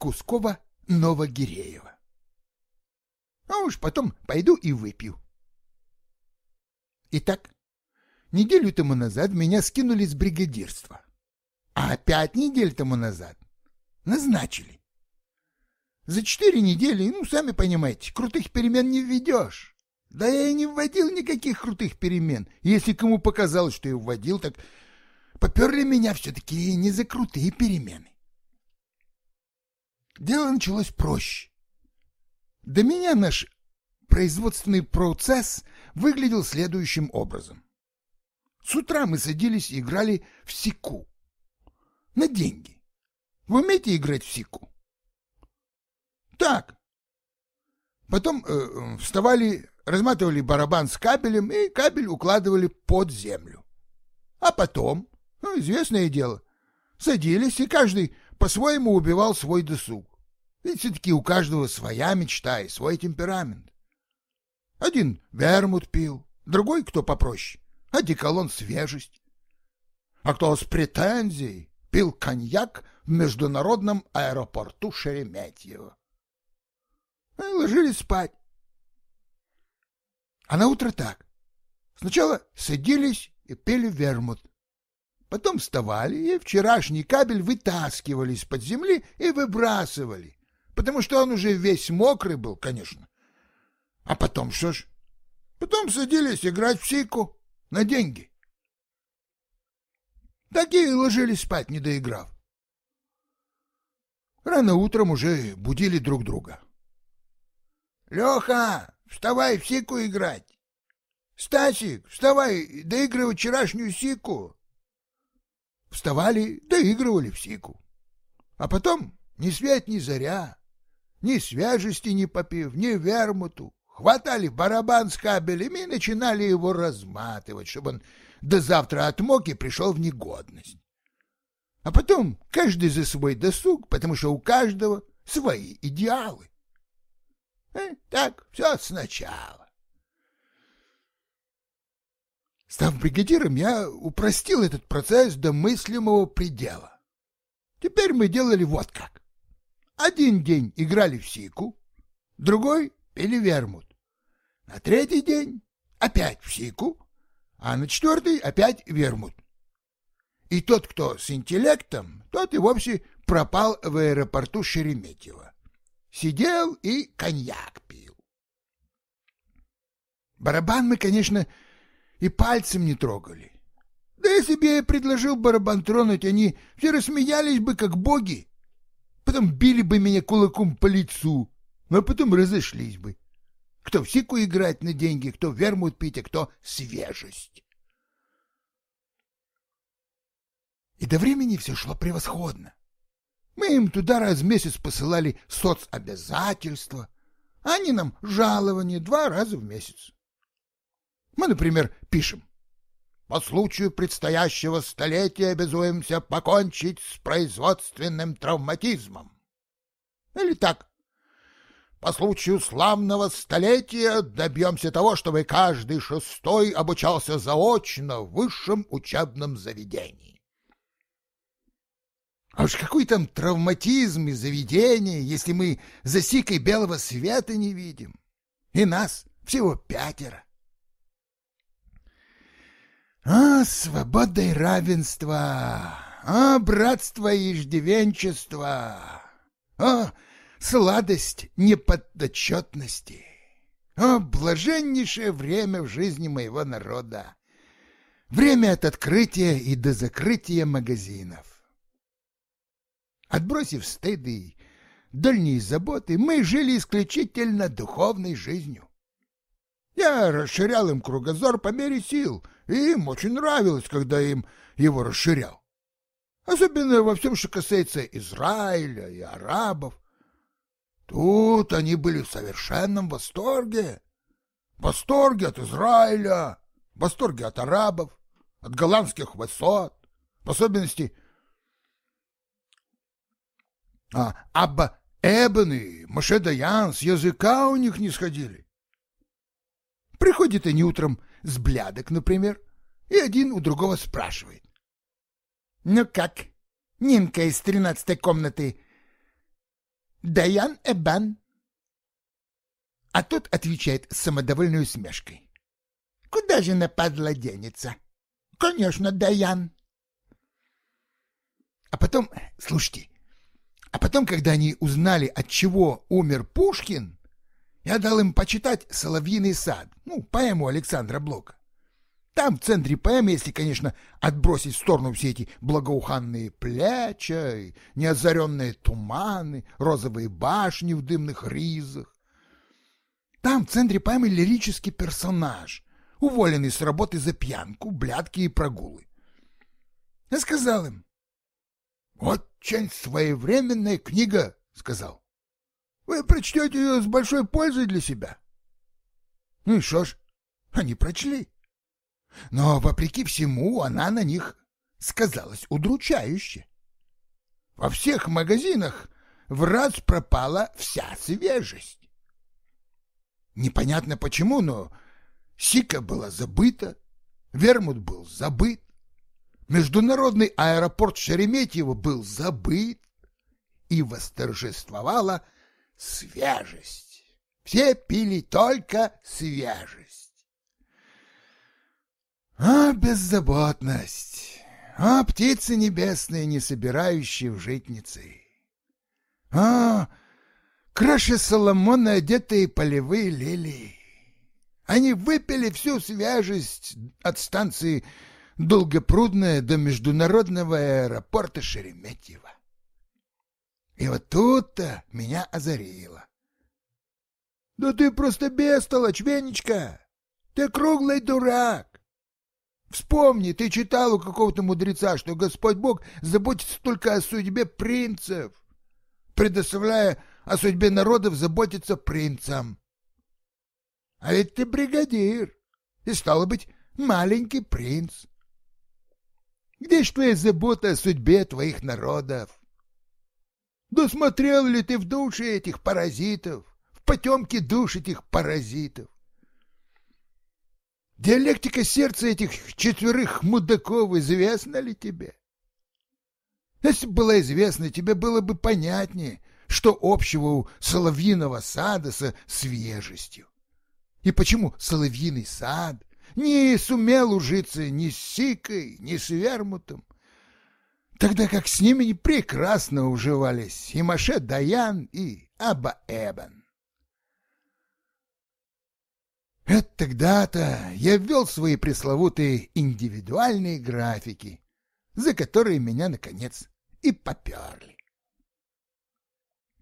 Кускова-Новогиреева. А уж потом пойду и выпью. Итак, неделю тому назад меня скинули с бригадирства. А пять недель тому назад назначили. За четыре недели, ну, сами понимаете, крутых перемен не введешь. Да я и не вводил никаких крутых перемен. Если кому показалось, что я вводил, так поперли меня все-таки не за крутые перемены. Дело началось проще. До меня наш производственный процесс выглядел следующим образом. С утра мы садились и играли в сику. На деньги. Вы умеете играть в сику? Так. Потом э, вставали, разматывали барабан с кабелем и кабель укладывали под землю. А потом, ну, известное дело, садились и каждый по-своему убивал свой досуг. Ведь все-таки у каждого своя мечта и свой темперамент. Один вермут пил, другой, кто попроще, одеколон свежесть. А кто с претензией пил коньяк в международном аэропорту Шереметьево. И ложились спать. А на утро так. Сначала садились и пили вермут. Потом вставали и вчерашний кабель вытаскивали из-под земли и выбрасывали, потому что он уже весь мокрый был, конечно. А потом что ж? Потом садились играть в сику на деньги. Такие ложились спать, не доиграв. Рано утром уже будили друг друга. Леха, вставай в сику играть. Стасик, вставай, доигрывай вчерашнюю сику. Вставали, доигрывали в сику. А потом ни свет, ни заря, ни свежести не попив, ни вермуту, хватали барабан с кабелями и начинали его разматывать, чтобы он до завтра отмок и пришел в негодность. А потом каждый за свой досуг, потому что у каждого свои идеалы. Э, так, все сначала. Став бригадиром, я упростил этот процесс до мыслимого предела. Теперь мы делали вот как. Один день играли в сику, другой пили вермут. На третий день опять в сику, а на четвертый опять вермут. И тот, кто с интеллектом, тот и вовсе пропал в аэропорту Шереметьево. Сидел и коньяк пил. Барабан мы, конечно, и пальцем не трогали. Да если бы я предложил барабан тронуть, они все рассмеялись бы, как боги. Потом били бы меня кулаком по лицу, а потом разошлись бы. Кто в сику играть на деньги, кто вермут пить, а кто свежесть. И до времени все шло превосходно. Мы им туда раз в месяц посылали соцобязательства, а они нам жалование два раза в месяц. Мы, например, пишем «По случаю предстоящего столетия обязуемся покончить с производственным травматизмом». Или так по случаю славного столетия добьемся того, чтобы каждый шестой обучался заочно в высшем учебном заведении. А уж какой там травматизм и заведение, если мы за сикой белого света не видим. И нас всего пятеро. А, свобода и равенство! А, братство и иждивенчество! А, сладость неподотчетности. О, блаженнейшее время в жизни моего народа! Время от открытия и до закрытия магазинов. Отбросив стыды и дальние заботы, мы жили исключительно духовной жизнью. Я расширял им кругозор по мере сил, и им очень нравилось, когда им его расширял. Особенно во всем, что касается Израиля и арабов. Тут они были в совершенном восторге. Восторге от Израиля, восторге от арабов, от голландских высот, в особенности а Абба Эбен и Моше Даян с языка у них не сходили. Приходят они утром с блядок, например, и один у другого спрашивает. — Ну как, Нинка из тринадцатой комнаты Даян Эбан. А тот отвечает с самодовольной усмешкой. Куда же нападла денется? Конечно, Даян. А потом, слушайте, а потом, когда они узнали, от чего умер Пушкин, я дал им почитать «Соловьиный сад», ну, поэму Александра Блока. Там, в центре поэмы, если, конечно, отбросить в сторону все эти благоуханные плеча, неозаренные туманы, розовые башни в дымных ризах. Там, в центре поэмы, лирический персонаж, уволенный с работы за пьянку, блядки и прогулы. Я сказал им, «Очень своевременная книга», — сказал. «Вы прочтете ее с большой пользой для себя». Ну и что ж, они прочли. Но, вопреки всему, она на них сказалась удручающе. Во всех магазинах в раз пропала вся свежесть. Непонятно почему, но Сика была забыта, Вермут был забыт, Международный аэропорт Шереметьево был забыт, и восторжествовала свежесть. Все пили только свежесть. А беззаботность! А птицы небесные, не собирающие в житницы! А краше Соломона одетые полевые лилии! Они выпили всю свежесть от станции Долгопрудная до международного аэропорта Шереметьево. И вот тут-то меня озарило. Да ты просто бестолочь, Венечка! Ты круглый дурак! Вспомни, ты читал у какого-то мудреца, что Господь Бог заботится только о судьбе принцев, предоставляя о судьбе народов заботиться принцам. А ведь ты бригадир, и, стало быть, маленький принц. Где ж твоя забота о судьбе твоих народов? Досмотрел ли ты в души этих паразитов, в потемке душ этих паразитов? Диалектика сердца этих четверых мудаков известна ли тебе? Если бы была известна, тебе было бы понятнее, что общего у соловьиного сада со свежестью. И почему соловьиный сад не сумел ужиться ни с Сикой, ни с Вермутом, тогда как с ними прекрасно уживались и Маше Даян, и Аба Эбен. Это тогда-то я ввел свои пресловутые индивидуальные графики, за которые меня, наконец, и поперли.